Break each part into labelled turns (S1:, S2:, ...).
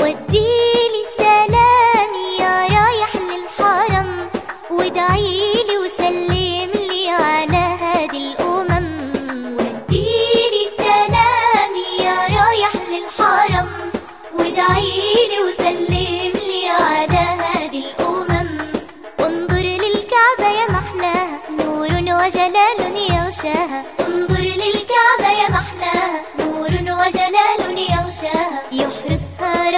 S1: وديلي سلامي يا رايح للحرم وادعيلي وسلم لي على هادي الأمم. وديلي سلامي يا رايح للحرم وادعيلي وسلم لي على هادي الأمم. انظر للكعبة يا محلاها نور وجلال يغشاها.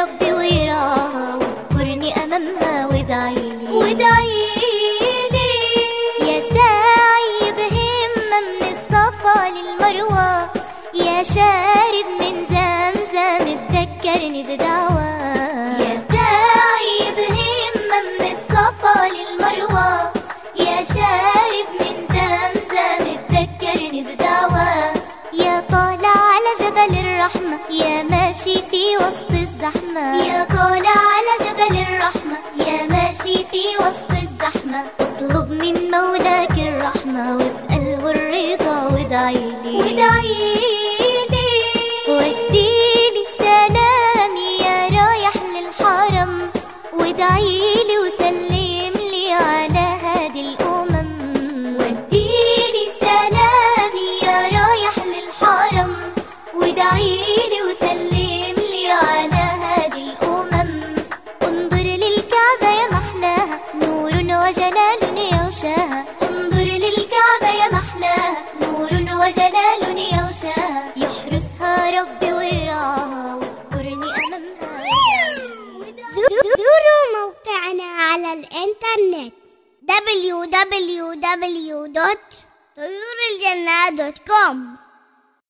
S1: ربي ويراها واذكرني أمامها وادعيلي وادعيلي يا ساعي بهمة من الصفا للمروة يا شارب من زمزم تذكرني بدعوة. يا ساعي بهمة من الصفا للمروة يا شارب من زمزم تذكرني بدعوة. يا طالع على جبل الرحمة يا ماشي في وسط الزحمة. يا طالع على جبل الرحمة يا ماشي في وسط وادعيلي وسلم لي على هادي الأمم. انظر للكعبة يا محلاها نور وجلال يغشاها. انظر للكعبة يا محلاها نور وجلال يغشاها. يحرسها ربي ويراها واذكرني أمامها.
S2: زوروا موقعنا على الإنترنت www.طيورالجنة.com